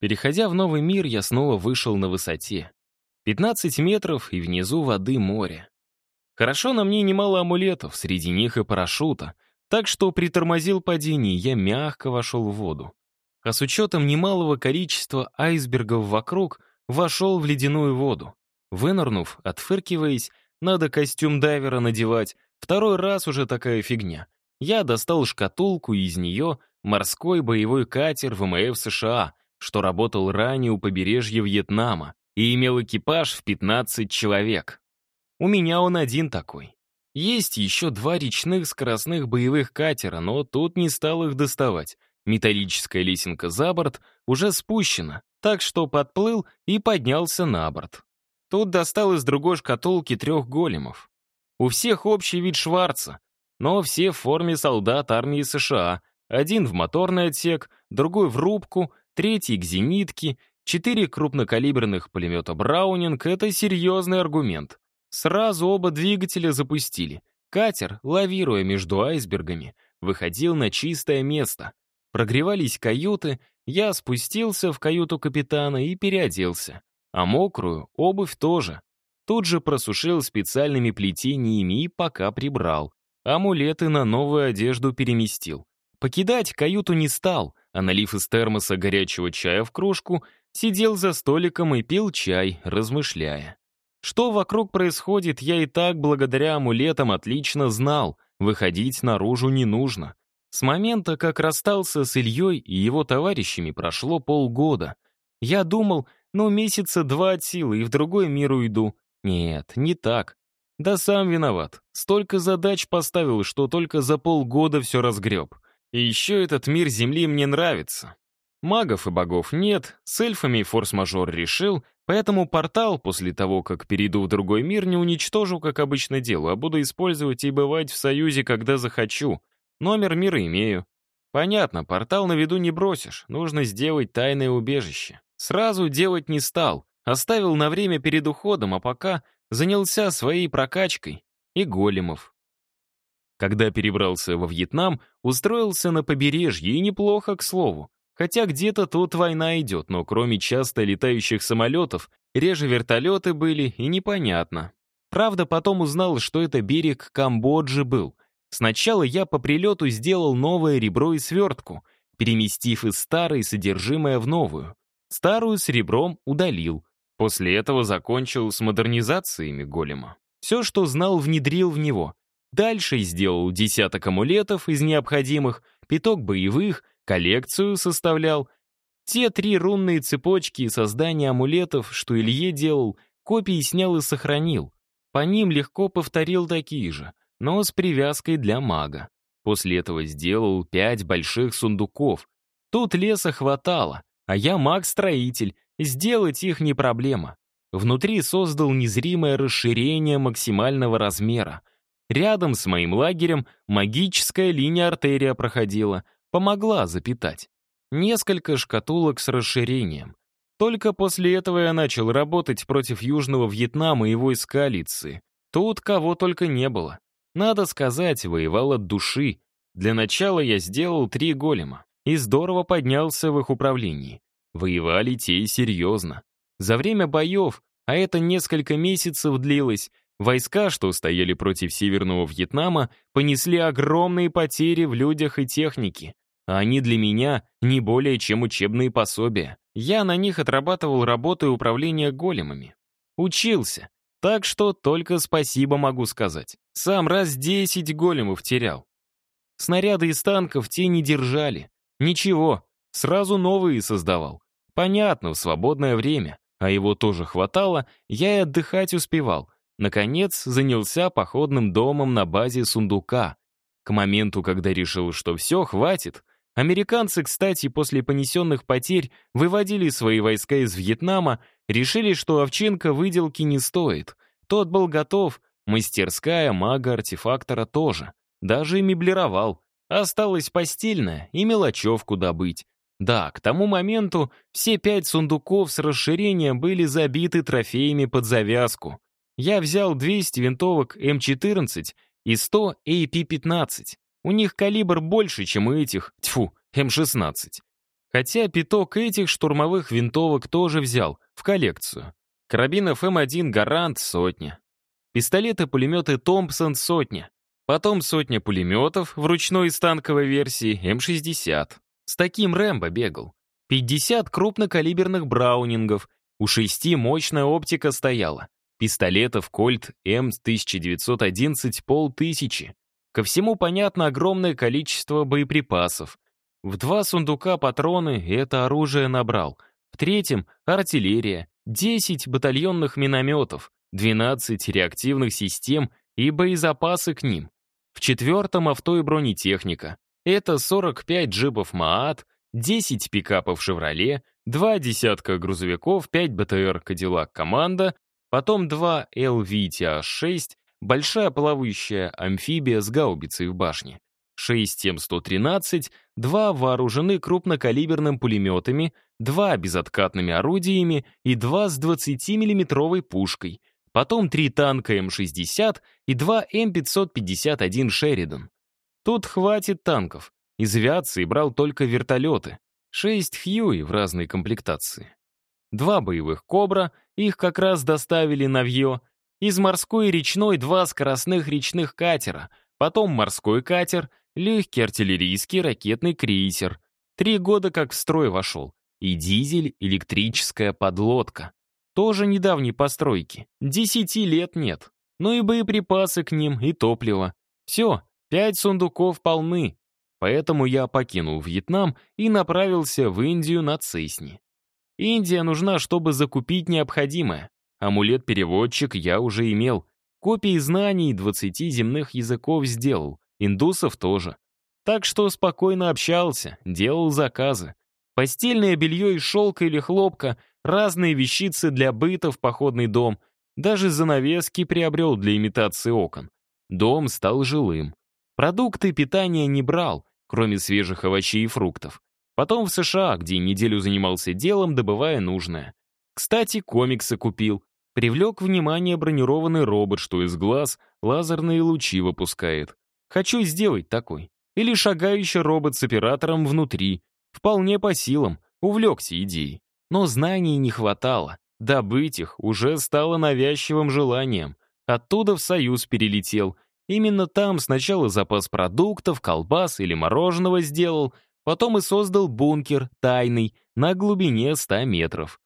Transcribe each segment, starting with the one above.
Переходя в новый мир, я снова вышел на высоте. 15 метров и внизу воды море. Хорошо на мне немало амулетов, среди них и парашюта, так что притормозил падение, я мягко вошел в воду. А с учетом немалого количества айсбергов вокруг, вошел в ледяную воду. Вынырнув, отфыркиваясь, надо костюм дайвера надевать, второй раз уже такая фигня. Я достал шкатулку, и из нее морской боевой катер ВМФ США, что работал ранее у побережья Вьетнама и имел экипаж в 15 человек. У меня он один такой. Есть еще два речных скоростных боевых катера, но тут не стал их доставать. Металлическая лесенка за борт уже спущена, так что подплыл и поднялся на борт. Тут достал из другой шкатулки трех големов. У всех общий вид Шварца, но все в форме солдат армии США. Один в моторный отсек, другой в рубку, третий к зенитке, четыре крупнокалиберных пулемета «Браунинг» — это серьезный аргумент. Сразу оба двигателя запустили. Катер, лавируя между айсбергами, выходил на чистое место. Прогревались каюты, я спустился в каюту капитана и переоделся. А мокрую обувь тоже. Тут же просушил специальными плетениями и пока прибрал. Амулеты на новую одежду переместил. Покидать каюту не стал, а налив из термоса горячего чая в кружку, сидел за столиком и пил чай, размышляя. Что вокруг происходит, я и так благодаря амулетам отлично знал, выходить наружу не нужно. С момента, как расстался с Ильей и его товарищами, прошло полгода. Я думал, ну, месяца два от силы и в другой мир уйду. Нет, не так. Да сам виноват. Столько задач поставил, что только за полгода все разгреб. И еще этот мир Земли мне нравится. Магов и богов нет, с эльфами форс-мажор решил, поэтому портал после того, как перейду в другой мир, не уничтожу, как обычно делаю, а буду использовать и бывать в союзе, когда захочу. Номер мира имею. Понятно, портал на виду не бросишь, нужно сделать тайное убежище. Сразу делать не стал, оставил на время перед уходом, а пока занялся своей прокачкой и големов. Когда перебрался во Вьетнам, устроился на побережье, и неплохо, к слову. Хотя где-то тут война идет, но кроме часто летающих самолетов, реже вертолеты были, и непонятно. Правда, потом узнал, что это берег Камбоджи был. Сначала я по прилету сделал новое ребро и свертку, переместив из старой содержимое в новую. Старую с ребром удалил. После этого закончил с модернизациями голема. Все, что знал, внедрил в него. Дальше сделал десяток амулетов из необходимых, пяток боевых, коллекцию составлял. Те три рунные цепочки и создание амулетов, что Илье делал, копии снял и сохранил. По ним легко повторил такие же, но с привязкой для мага. После этого сделал пять больших сундуков. Тут леса хватало, а я маг-строитель, сделать их не проблема. Внутри создал незримое расширение максимального размера. Рядом с моим лагерем магическая линия артерия проходила, помогла запитать. Несколько шкатулок с расширением. Только после этого я начал работать против Южного Вьетнама и войск коалиции. Тут кого только не было. Надо сказать, воевал от души. Для начала я сделал три голема и здорово поднялся в их управлении. Воевали те и серьезно. За время боев, а это несколько месяцев длилось, Войска, что стояли против Северного Вьетнама, понесли огромные потери в людях и технике. А они для меня не более чем учебные пособия. Я на них отрабатывал работу и управление големами. Учился. Так что только спасибо могу сказать. Сам раз десять големов терял. Снаряды из танков те не держали. Ничего, сразу новые создавал. Понятно, в свободное время, а его тоже хватало, я и отдыхать успевал — Наконец, занялся походным домом на базе сундука. К моменту, когда решил, что все, хватит, американцы, кстати, после понесенных потерь выводили свои войска из Вьетнама, решили, что овчинка выделки не стоит. Тот был готов, мастерская мага-артефактора тоже. Даже и меблировал. Осталось постельное и мелочевку добыть. Да, к тому моменту все пять сундуков с расширением были забиты трофеями под завязку я взял 200 винтовок М14 и 100 AP-15. У них калибр больше, чем у этих, тьфу, М16. Хотя пяток этих штурмовых винтовок тоже взял в коллекцию. Карабинов М1 «Гарант» — сотня. Пистолеты-пулеметы «Томпсон» — сотня. Потом сотня пулеметов в ручной и станковой версии М60. С таким Рэмбо бегал. 50 крупнокалиберных браунингов. У шести мощная оптика стояла. Пистолетов Кольт М1911 полтысячи. Ко всему понятно огромное количество боеприпасов. В два сундука патроны это оружие набрал. В третьем — артиллерия, 10 батальонных минометов, 12 реактивных систем и боезапасы к ним. В четвертом — авто и бронетехника. Это 45 джипов МААТ, 10 пикапов «Шевроле», два десятка грузовиков, 5 БТР «Кадиллак Команда», потом два ЛВТА-6, большая плавающая амфибия с гаубицей в башне, 6 М113, два вооружены крупнокалиберным пулеметами, два безоткатными орудиями и два с 20-миллиметровой пушкой, потом три танка М60 и два М551 «Шеридан». Тут хватит танков. Из авиации брал только вертолеты. Шесть «Хьюи» в разной комплектации. Два боевых «Кобра», их как раз доставили на Вьё. Из морской и речной два скоростных речных катера, потом морской катер — легкий артиллерийский ракетный крейсер. Три года как в строй вошел. И дизель, электрическая подлодка. Тоже недавней постройки. Десяти лет нет. Ну и боеприпасы к ним, и топливо. Все, пять сундуков полны. Поэтому я покинул Вьетнам и направился в Индию на Цесне. Индия нужна, чтобы закупить необходимое. Амулет-переводчик я уже имел. Копии знаний 20 земных языков сделал. Индусов тоже. Так что спокойно общался, делал заказы. Постельное белье из шелка или хлопка, разные вещицы для быта в походный дом. Даже занавески приобрел для имитации окон. Дом стал жилым. Продукты питания не брал, кроме свежих овощей и фруктов. Потом в США, где неделю занимался делом, добывая нужное. Кстати, комиксы купил. Привлек внимание бронированный робот, что из глаз лазерные лучи выпускает. Хочу сделать такой. Или шагающий робот с оператором внутри. Вполне по силам, увлекся идеей. Но знаний не хватало. Добыть их уже стало навязчивым желанием. Оттуда в Союз перелетел. Именно там сначала запас продуктов, колбас или мороженого сделал, потом и создал бункер, тайный, на глубине 100 метров.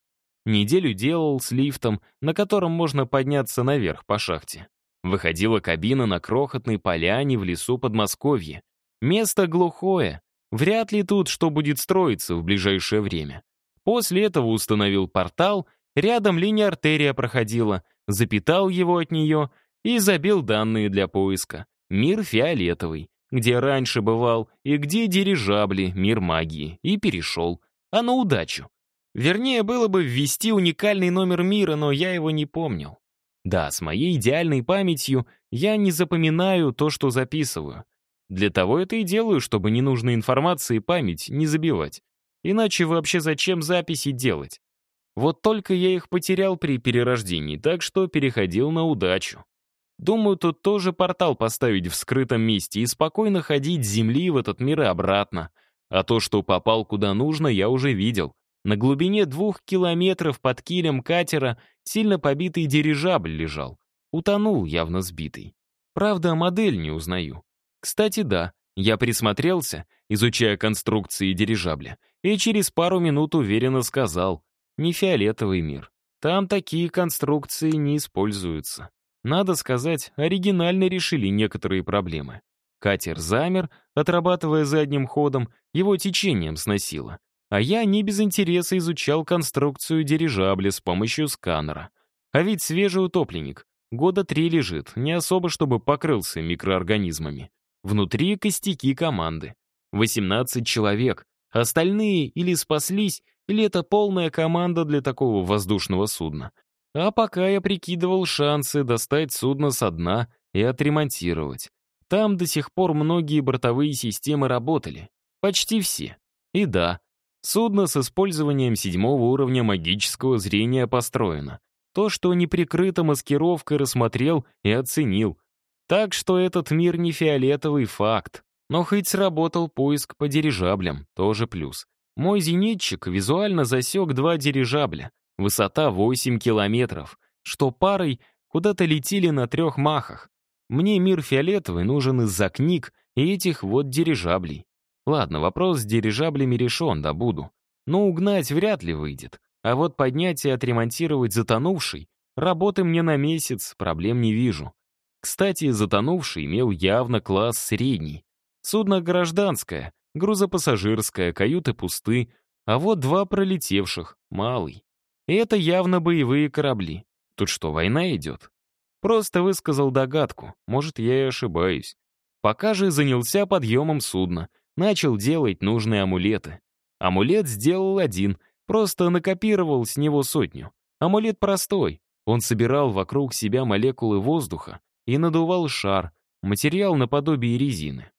Неделю делал с лифтом, на котором можно подняться наверх по шахте. Выходила кабина на крохотной поляне в лесу Подмосковья. Место глухое. Вряд ли тут что будет строиться в ближайшее время. После этого установил портал, рядом линия артерия проходила, запитал его от нее и забил данные для поиска. Мир фиолетовый, где раньше бывал, и где дирижабли, мир магии, и перешел. А на удачу. Вернее, было бы ввести уникальный номер мира, но я его не помнил. Да, с моей идеальной памятью я не запоминаю то, что записываю. Для того это и делаю, чтобы ненужной информации память не забивать. Иначе вообще зачем записи делать? Вот только я их потерял при перерождении, так что переходил на удачу. Думаю, тут тоже портал поставить в скрытом месте и спокойно ходить с Земли в этот мир и обратно. А то, что попал куда нужно, я уже видел. На глубине двух километров под килем катера сильно побитый дирижабль лежал. Утонул, явно сбитый. Правда, модель не узнаю. Кстати, да, я присмотрелся, изучая конструкции дирижабля, и через пару минут уверенно сказал, не фиолетовый мир. Там такие конструкции не используются. Надо сказать, оригинально решили некоторые проблемы. Катер замер, отрабатывая задним ходом, его течением сносило. А я не без интереса изучал конструкцию дирижабля с помощью сканера. А ведь свежий утопленник. Года три лежит, не особо чтобы покрылся микроорганизмами. Внутри костяки команды. 18 человек. Остальные или спаслись, или это полная команда для такого воздушного судна. А пока я прикидывал шансы достать судно со дна и отремонтировать. Там до сих пор многие бортовые системы работали. Почти все. И да, Судно с использованием седьмого уровня магического зрения построено. То, что неприкрыто маскировкой рассмотрел и оценил. Так что этот мир не фиолетовый факт. Но хоть сработал поиск по дирижаблям, тоже плюс. Мой зенитчик визуально засек два дирижабля, высота 8 километров, что парой куда-то летели на трех махах. Мне мир фиолетовый нужен из-за книг и этих вот дирижаблей. Ладно, вопрос с дирижаблями решен, да буду. Но угнать вряд ли выйдет. А вот поднять и отремонтировать затонувший — работы мне на месяц, проблем не вижу. Кстати, затонувший имел явно класс средний. Судно гражданское, грузопассажирское, каюты пусты, а вот два пролетевших, малый. И это явно боевые корабли. Тут что, война идет? Просто высказал догадку, может, я и ошибаюсь. Пока же занялся подъемом судна, начал делать нужные амулеты. Амулет сделал один, просто накопировал с него сотню. Амулет простой, он собирал вокруг себя молекулы воздуха и надувал шар, материал наподобие резины.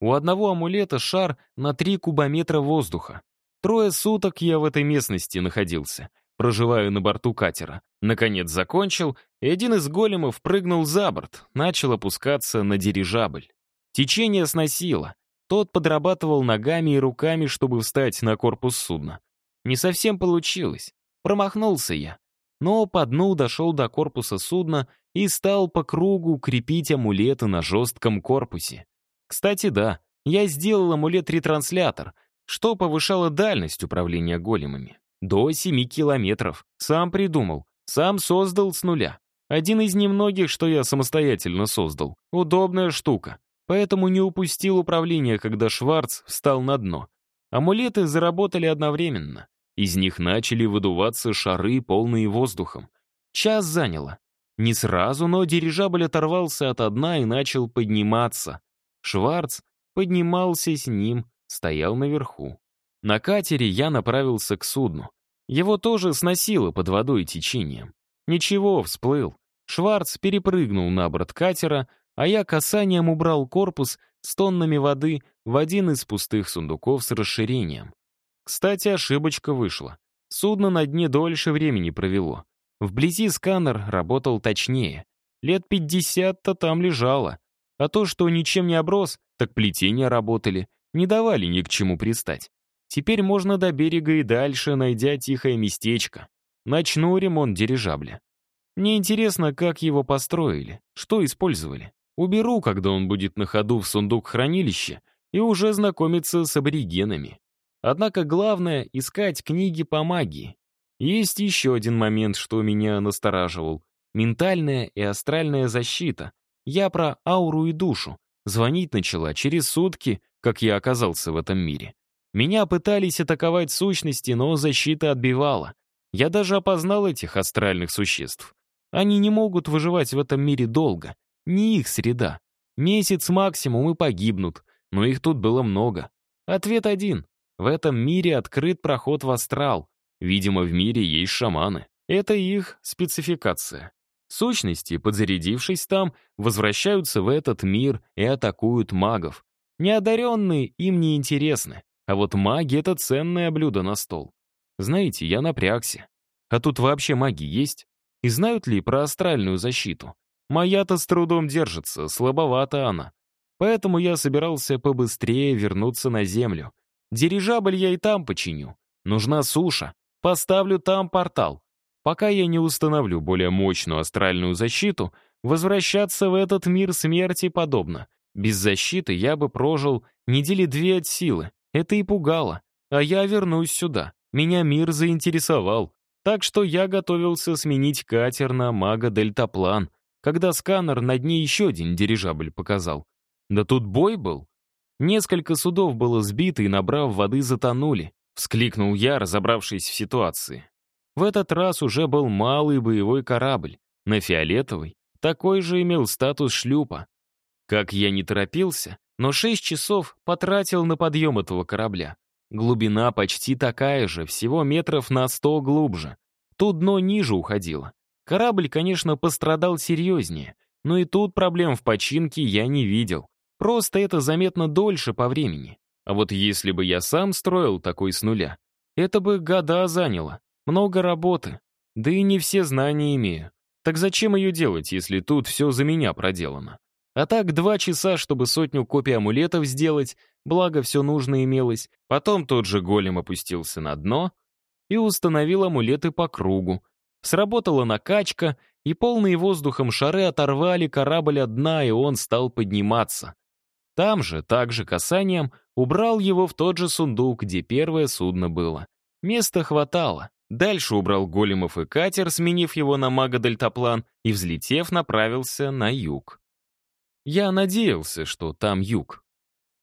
У одного амулета шар на 3 кубометра воздуха. Трое суток я в этой местности находился, проживаю на борту катера. Наконец закончил, и один из големов прыгнул за борт, начал опускаться на дирижабль. Течение сносило. Тот подрабатывал ногами и руками, чтобы встать на корпус судна. Не совсем получилось. Промахнулся я. Но по дну дошел до корпуса судна и стал по кругу крепить амулеты на жестком корпусе. Кстати, да, я сделал амулет-ретранслятор, что повышало дальность управления големами. До 7 километров. Сам придумал, сам создал с нуля. Один из немногих, что я самостоятельно создал. Удобная штука. Поэтому не упустил управление, когда Шварц встал на дно. Амулеты заработали одновременно. Из них начали выдуваться шары, полные воздухом. Час заняло. Не сразу, но дирижабль оторвался от дна и начал подниматься. Шварц поднимался с ним, стоял наверху. На катере я направился к судну. Его тоже сносило под водой течением. Ничего, всплыл. Шварц перепрыгнул на борт катера, а я касанием убрал корпус с тоннами воды в один из пустых сундуков с расширением. Кстати, ошибочка вышла. Судно на дне дольше времени провело. Вблизи сканер работал точнее. Лет 50-то там лежало. А то, что ничем не оброс, так плетения работали, не давали ни к чему пристать. Теперь можно до берега и дальше, найдя тихое местечко. Начну ремонт дирижабля. Мне интересно, как его построили, что использовали. Уберу, когда он будет на ходу в сундук хранилища, и уже знакомиться с аборигенами. Однако главное — искать книги по магии. Есть еще один момент, что меня настораживал. Ментальная и астральная защита, я про ауру и душу. Звонить начала через сутки, как я оказался в этом мире. Меня пытались атаковать сущности, но защита отбивала. Я даже опознал этих астральных существ. Они не могут выживать в этом мире долго. Не их среда. Месяц максимум и погибнут, но их тут было много. Ответ один. В этом мире открыт проход в астрал. Видимо, в мире есть шаманы. Это их спецификация. Сущности, подзарядившись там, возвращаются в этот мир и атакуют магов. Неодаренные им не интересны, а вот маги — это ценное блюдо на стол. Знаете, я напрягся. А тут вообще маги есть? И знают ли про астральную защиту? Моя-то с трудом держится, слабовата она. Поэтому я собирался побыстрее вернуться на Землю. Дирижабль я и там починю. Нужна суша. Поставлю там портал. Пока я не установлю более мощную астральную защиту, возвращаться в этот мир смерти подобно. Без защиты я бы прожил недели две от силы. Это и пугало. А я вернусь сюда. Меня мир заинтересовал. Так что я готовился сменить катер на мага-дельтаплан, когда сканер на дне еще один дирижабль показал. Да тут бой был. Несколько судов было сбито и, набрав воды, затонули. Вскликнул я, разобравшись в ситуации. В этот раз уже был малый боевой корабль. На фиолетовый такой же имел статус шлюпа. Как я не торопился, но шесть часов потратил на подъем этого корабля. Глубина почти такая же, всего метров на сто глубже. Тут дно ниже уходило. Корабль, конечно, пострадал серьезнее, но и тут проблем в починке я не видел. Просто это заметно дольше по времени. А вот если бы я сам строил такой с нуля, это бы года заняло. Много работы. Да и не все знания имею. Так зачем ее делать, если тут все за меня проделано? А так два часа, чтобы сотню копий амулетов сделать, благо все нужно имелось. Потом тот же голем опустился на дно и установил амулеты по кругу. Сработала накачка, и полные воздухом шары оторвали корабль от дна, и он стал подниматься. Там же, также касанием, убрал его в тот же сундук, где первое судно было. Места хватало. Дальше убрал големов и катер, сменив его на мага-дельтаплан, и, взлетев, направился на юг. Я надеялся, что там юг.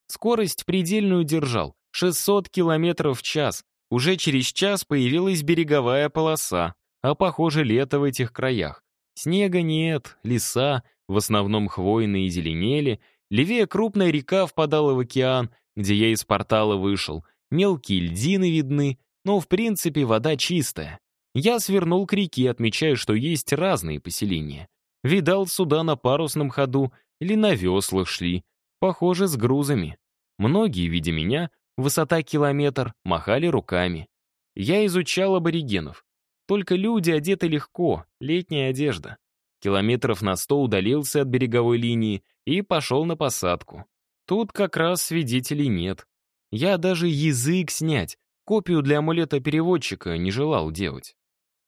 Скорость предельную держал, 600 километров в час. Уже через час появилась береговая полоса, а похоже лето в этих краях. Снега нет, леса, в основном хвойные, зеленели. Левее крупная река впадала в океан, где я из портала вышел. Мелкие льдины видны, но в принципе вода чистая. Я свернул к реке, отмечая, что есть разные поселения. Видал суда на парусном ходу или на веслах шли, похоже, с грузами. Многие, видя меня, высота километр, махали руками. Я изучал аборигенов. Только люди одеты легко, летняя одежда. Километров на сто удалился от береговой линии и пошел на посадку. Тут как раз свидетелей нет. Я даже язык снять, копию для амулета-переводчика не желал делать.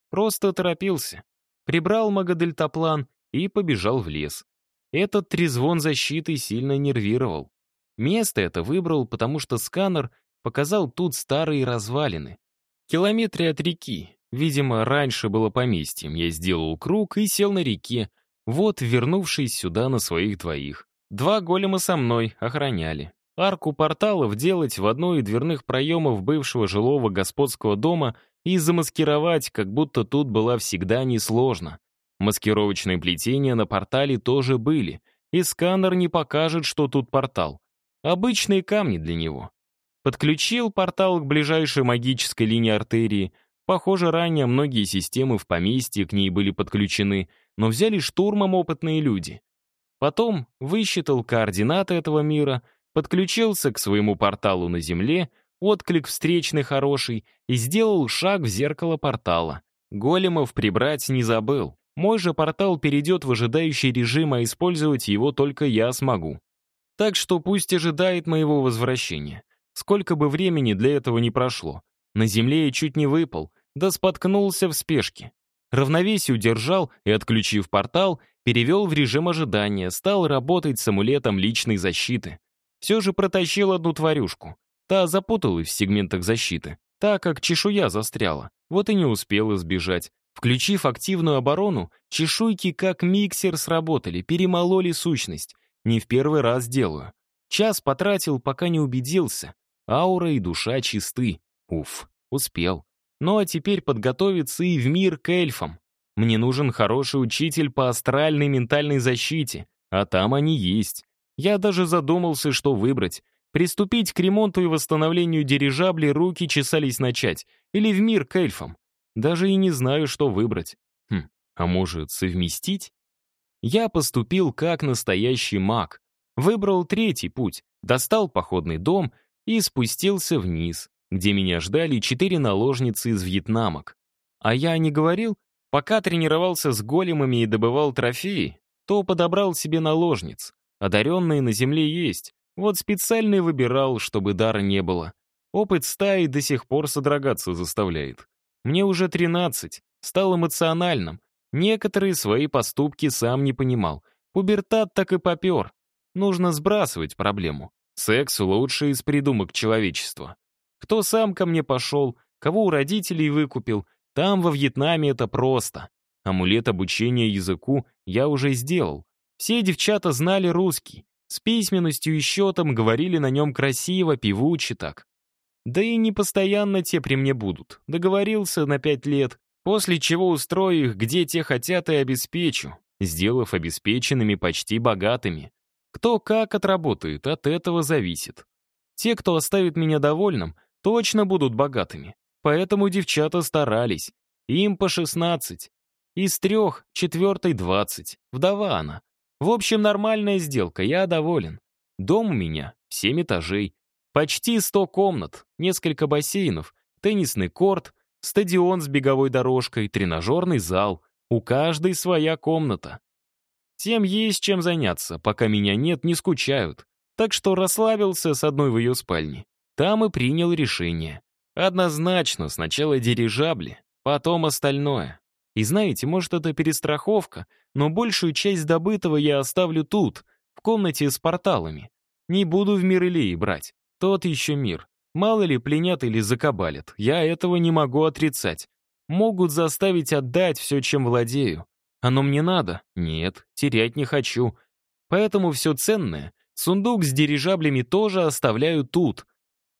Просто торопился. Прибрал магодельтаплан и побежал в лес. Этот трезвон защиты сильно нервировал. Место это выбрал, потому что сканер показал тут старые развалины. Километре от реки. Видимо, раньше было поместьем. Я сделал круг и сел на реке. Вот, вернувшись сюда на своих двоих. Два голема со мной охраняли. Арку порталов делать в одной из дверных проемов бывшего жилого господского дома и замаскировать, как будто тут была всегда несложно. Маскировочные плетения на портале тоже были, и сканер не покажет, что тут портал. Обычные камни для него. Подключил портал к ближайшей магической линии артерии. Похоже, ранее многие системы в поместье к ней были подключены, но взяли штурмом опытные люди. Потом высчитал координаты этого мира, подключился к своему порталу на Земле, отклик встречный хороший и сделал шаг в зеркало портала. Големов прибрать не забыл. Мой же портал перейдет в ожидающий режим, а использовать его только я смогу. Так что пусть ожидает моего возвращения. Сколько бы времени для этого не прошло. На земле я чуть не выпал, да споткнулся в спешке. Равновесие удержал и, отключив портал, перевел в режим ожидания, стал работать с амулетом личной защиты. Все же протащил одну тварюшку. Та запуталась в сегментах защиты, так как чешуя застряла. Вот и не успела сбежать. Включив активную оборону, чешуйки как миксер сработали, перемололи сущность. Не в первый раз делаю. Час потратил, пока не убедился. Аура и душа чисты. Уф, успел. Ну а теперь подготовиться и в мир к эльфам. Мне нужен хороший учитель по астральной ментальной защите, а там они есть. Я даже задумался, что выбрать. Приступить к ремонту и восстановлению дирижаблей руки чесались начать, или в мир к эльфам. Даже и не знаю, что выбрать. Хм, а может, совместить? Я поступил как настоящий маг. Выбрал третий путь, достал походный дом и спустился вниз, где меня ждали четыре наложницы из вьетнамок. А я не говорил, пока тренировался с големами и добывал трофеи, то подобрал себе наложниц. Одаренные на земле есть, вот специально и выбирал, чтобы дара не было. Опыт стаи до сих пор содрогаться заставляет. Мне уже 13, стал эмоциональным. Некоторые свои поступки сам не понимал. Пубертат так и попер. Нужно сбрасывать проблему. Секс — лучший из придумок человечества. Кто сам ко мне пошел, кого у родителей выкупил, там во Вьетнаме это просто. Амулет обучения языку я уже сделал. Все девчата знали русский. С письменностью и счетом говорили на нем красиво, певуче так. Да и не постоянно те при мне будут. Договорился на пять лет, после чего устрою их, где те хотят, и обеспечу, сделав обеспеченными почти богатыми. Кто как отработает, от этого зависит. Те, кто оставит меня довольным, точно будут богатыми. Поэтому девчата старались. Им по 16. Из трех, четвертой 20. Вдова она. В общем, нормальная сделка, я доволен. Дом у меня, семь этажей. Почти 100 комнат, несколько бассейнов, теннисный корт, стадион с беговой дорожкой, тренажерный зал. У каждой своя комната. Тем есть чем заняться, пока меня нет, не скучают. Так что расслабился с одной в ее спальне. Там и принял решение. Однозначно, сначала дирижабли, потом остальное. И знаете, может, это перестраховка, но большую часть добытого я оставлю тут, в комнате с порталами. Не буду в мир Илии брать. Тот еще мир. Мало ли пленят или закабалят. Я этого не могу отрицать. Могут заставить отдать все, чем владею. Оно мне надо? Нет, терять не хочу. Поэтому все ценное, сундук с дирижаблями тоже оставляю тут.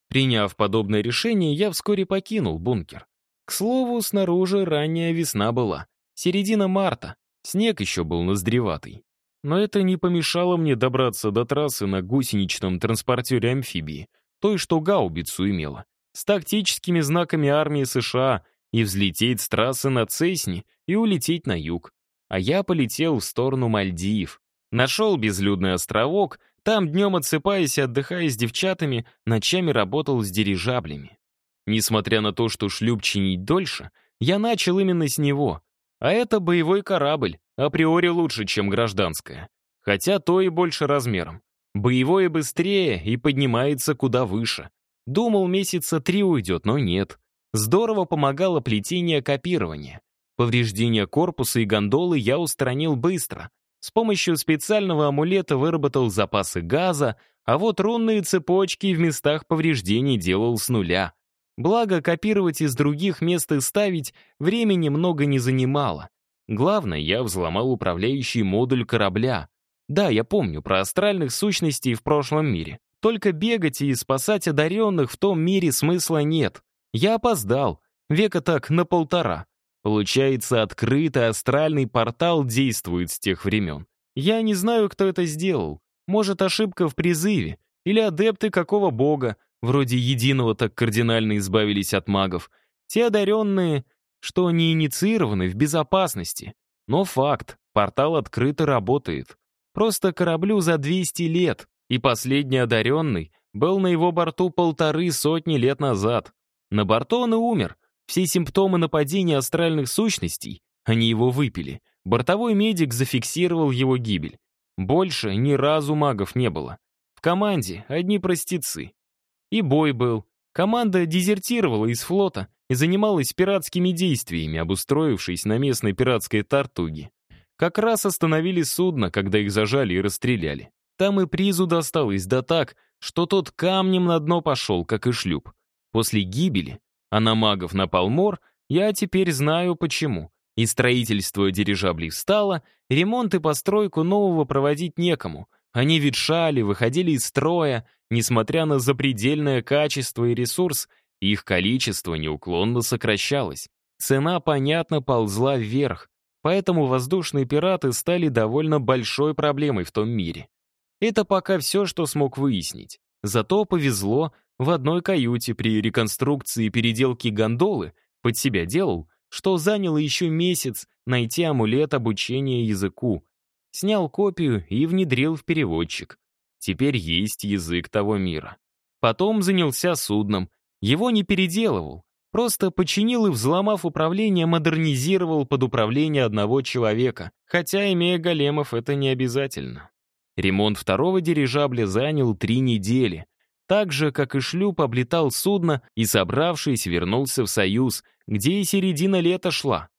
Приняв подобное решение, я вскоре покинул бункер. К слову, снаружи ранняя весна была. Середина марта. Снег еще был наздреватый. Но это не помешало мне добраться до трассы на гусеничном транспортере амфибии, той, что гаубицу имела, с тактическими знаками армии США, и взлететь с трассы на Цесни и улететь на юг. А я полетел в сторону Мальдив. Нашел безлюдный островок, там днем отсыпаясь и отдыхая с девчатами, ночами работал с дирижаблями. Несмотря на то, что шлюп чинить дольше, я начал именно с него. А это боевой корабль, априори лучше, чем гражданская. Хотя то и больше размером. Боевое быстрее и поднимается куда выше. Думал, месяца три уйдет, но нет. Здорово помогало плетение копирования. Повреждения корпуса и гондолы я устранил быстро. С помощью специального амулета выработал запасы газа, а вот рунные цепочки в местах повреждений делал с нуля. Благо, копировать из других мест и ставить времени много не занимало. Главное, я взломал управляющий модуль корабля. Да, я помню про астральных сущностей в прошлом мире. Только бегать и спасать одаренных в том мире смысла нет. Я опоздал. Века так на полтора. Получается, открытый астральный портал действует с тех времен. Я не знаю, кто это сделал. Может, ошибка в призыве. Или адепты какого бога, вроде единого так кардинально избавились от магов. Те одаренные, что они инициированы в безопасности. Но факт, портал открыто работает. Просто кораблю за 200 лет, и последний одаренный был на его борту полторы сотни лет назад. На борту он и умер. Все симптомы нападения астральных сущностей, они его выпили. Бортовой медик зафиксировал его гибель. Больше ни разу магов не было. В команде одни простецы. И бой был. Команда дезертировала из флота и занималась пиратскими действиями, обустроившись на местной пиратской тартуге. Как раз остановили судно, когда их зажали и расстреляли. Там и призу досталось, да так, что тот камнем на дно пошел, как и шлюп. После гибели, а на магов напал мор, я теперь знаю почему. И строительство дирижаблей встало, ремонт и постройку нового проводить некому — они ветшали, выходили из строя, несмотря на запредельное качество и ресурс, их количество неуклонно сокращалось. Цена, понятно, ползла вверх, поэтому воздушные пираты стали довольно большой проблемой в том мире. Это пока все, что смог выяснить. Зато повезло, в одной каюте при реконструкции и переделке гондолы под себя делал, что заняло еще месяц найти амулет обучения языку, Снял копию и внедрил в переводчик. Теперь есть язык того мира. Потом занялся судном. Его не переделывал. Просто починил и, взломав управление, модернизировал под управление одного человека. Хотя, имея големов, это не обязательно. Ремонт второго дирижабля занял три недели. Так же, как и шлюп, облетал судно и, собравшись, вернулся в Союз, где и середина лета шла.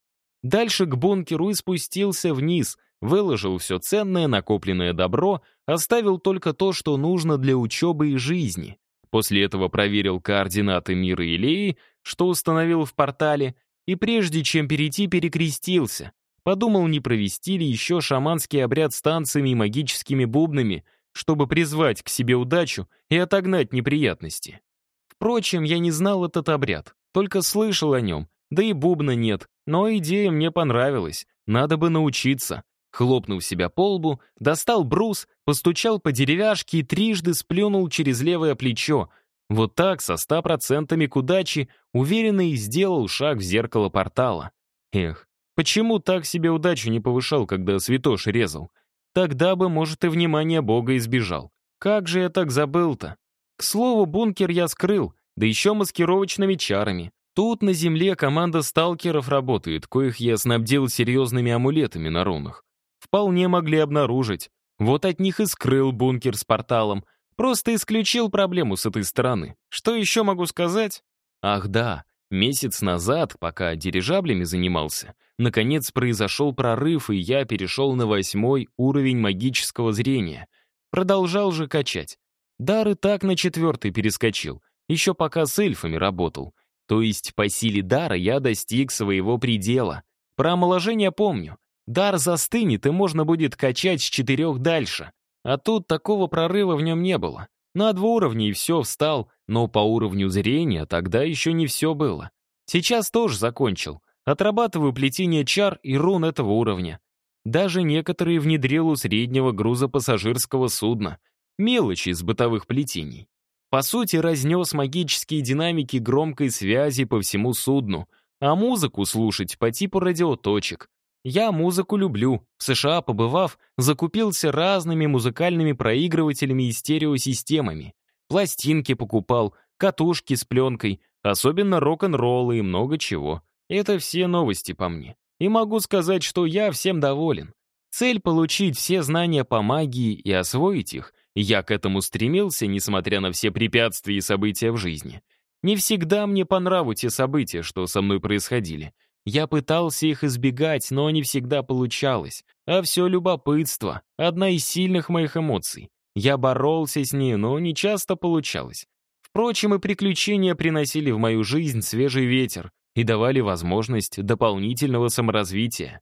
Дальше к бункеру и спустился вниз — Выложил все ценное, накопленное добро, оставил только то, что нужно для учебы и жизни. После этого проверил координаты мира Илеи, что установил в портале, и прежде чем перейти, перекрестился. Подумал, не провести ли еще шаманский обряд с танцами и магическими бубнами, чтобы призвать к себе удачу и отогнать неприятности. Впрочем, я не знал этот обряд, только слышал о нем, да и бубна нет, но идея мне понравилась, надо бы научиться. Хлопнув себя по лбу, достал брус, постучал по деревяшке и трижды сплюнул через левое плечо. Вот так, со ста процентами к удаче, уверенно и сделал шаг в зеркало портала. Эх, почему так себе удачу не повышал, когда святош резал? Тогда бы, может, и внимание Бога избежал. Как же я так забыл-то? К слову, бункер я скрыл, да еще маскировочными чарами. Тут на земле команда сталкеров работает, коих я снабдил серьезными амулетами на рунах. Вполне могли обнаружить. Вот от них и скрыл бункер с порталом. Просто исключил проблему с этой стороны. Что еще могу сказать? Ах да, месяц назад, пока дирижаблями занимался, наконец произошел прорыв, и я перешел на восьмой уровень магического зрения. Продолжал же качать. Дар и так на четвертый перескочил, еще пока с эльфами работал. То есть по силе дара я достиг своего предела. Про омоложение помню. Дар застынет, и можно будет качать с четырех дальше. А тут такого прорыва в нем не было. На два уровня и все, встал, но по уровню зрения тогда еще не все было. Сейчас тоже закончил. Отрабатываю плетение чар и рун этого уровня. Даже некоторые внедрил у среднего грузопассажирского судна. Мелочи из бытовых плетений. По сути, разнес магические динамики громкой связи по всему судну, а музыку слушать по типу радиоточек. Я музыку люблю. В США, побывав, закупился разными музыкальными проигрывателями и стереосистемами. Пластинки покупал, катушки с пленкой, особенно рок-н-роллы и много чего. Это все новости по мне. И могу сказать, что я всем доволен. Цель — получить все знания по магии и освоить их. Я к этому стремился, несмотря на все препятствия и события в жизни. Не всегда мне по нраву те события, что со мной происходили. Я пытался их избегать, но не всегда получалось. А все любопытство — одна из сильных моих эмоций. Я боролся с ней, но не часто получалось. Впрочем, и приключения приносили в мою жизнь свежий ветер и давали возможность дополнительного саморазвития.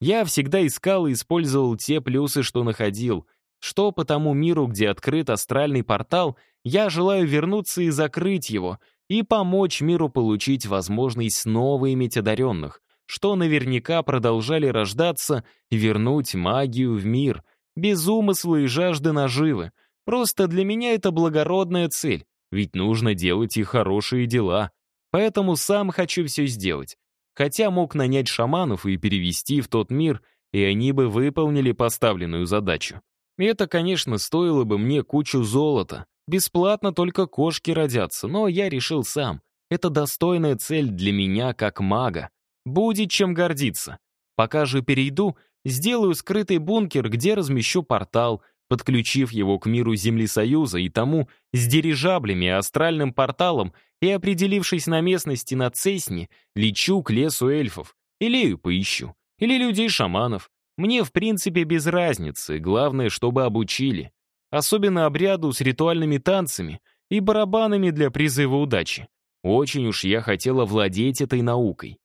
Я всегда искал и использовал те плюсы, что находил, что по тому миру, где открыт астральный портал, я желаю вернуться и закрыть его, и помочь миру получить возможность снова иметь одаренных, что наверняка продолжали рождаться вернуть магию в мир, без умысла и жажды наживы. Просто для меня это благородная цель, ведь нужно делать и хорошие дела. Поэтому сам хочу все сделать. Хотя мог нанять шаманов и перевести в тот мир, и они бы выполнили поставленную задачу. Это, конечно, стоило бы мне кучу золота, Бесплатно только кошки родятся, но я решил сам. Это достойная цель для меня как мага. Будет чем гордиться. Пока же перейду, сделаю скрытый бункер, где размещу портал, подключив его к миру Земли Союза и тому с дирижаблями и астральным порталом, и, определившись на местности на Цесне, лечу к лесу эльфов. Илею поищу. Или людей-шаманов. Мне, в принципе, без разницы. Главное, чтобы обучили особенно обряду с ритуальными танцами и барабанами для призыва удачи. Очень уж я хотела владеть этой наукой.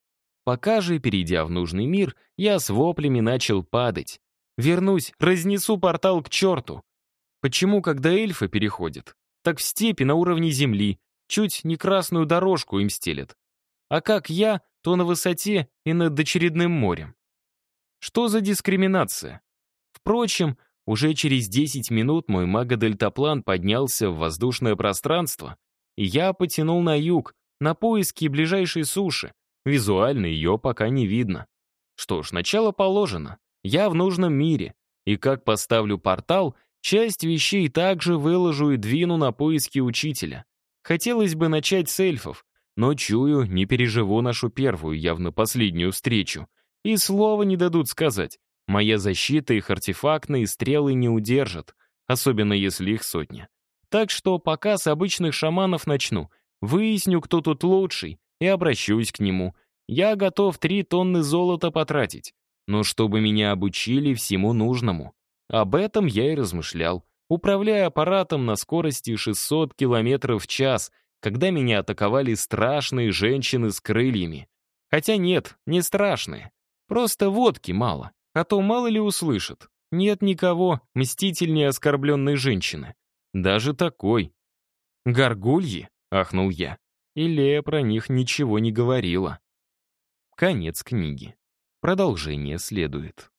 Пока же, перейдя в нужный мир, я с воплями начал падать. Вернусь, разнесу портал к черту. Почему, когда эльфы переходят, так в степи на уровне земли, чуть не красную дорожку им стелят. А как я, то на высоте и над очередным морем. Что за дискриминация? Впрочем, уже через 10 минут мой мага-дельтаплан поднялся в воздушное пространство, и я потянул на юг, на поиски ближайшей суши. Визуально ее пока не видно. Что ж, начало положено. Я в нужном мире. И как поставлю портал, часть вещей также выложу и двину на поиски учителя. Хотелось бы начать с эльфов, но чую, не переживу нашу первую, явно последнюю встречу. И слова не дадут сказать. Моя защита их артефактные стрелы не удержат, особенно если их сотня. Так что пока с обычных шаманов начну, выясню, кто тут лучший, и обращусь к нему. Я готов три тонны золота потратить, но чтобы меня обучили всему нужному. Об этом я и размышлял, управляя аппаратом на скорости 600 км в час, когда меня атаковали страшные женщины с крыльями. Хотя нет, не страшные. Просто водки мало. А то мало ли услышат. Нет никого мстительнее оскорбленной женщины. Даже такой. «Горгульи?» — ахнул я. И Лея про них ничего не говорила. Конец книги. Продолжение следует.